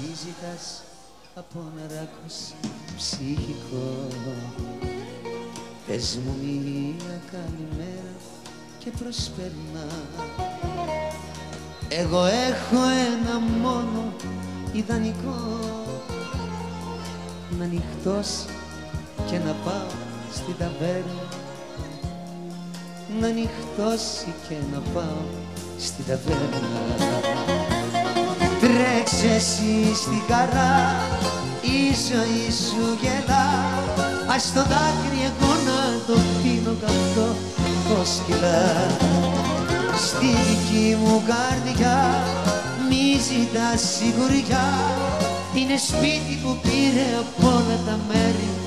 Τι ζητάς από νεράκος ψυχικό. Πες μου μία καλημέρα και προσπερνά. Εγώ έχω ένα μόνο ιδανικό. Να νυχτώσει και να πάω στην ταβέρνα. Να νυχτώσει και να πάω στην ταβέρνα Τρέξε εσύ στη χαρά η ζωή σου γελά. Ας το δάκρυ εγώ να το πίνω καυτό πως κυλά Στη δική μου καρδιά μη ζητάς σιγουριά. Είναι σπίτι που πήρε από όλα τα μέρη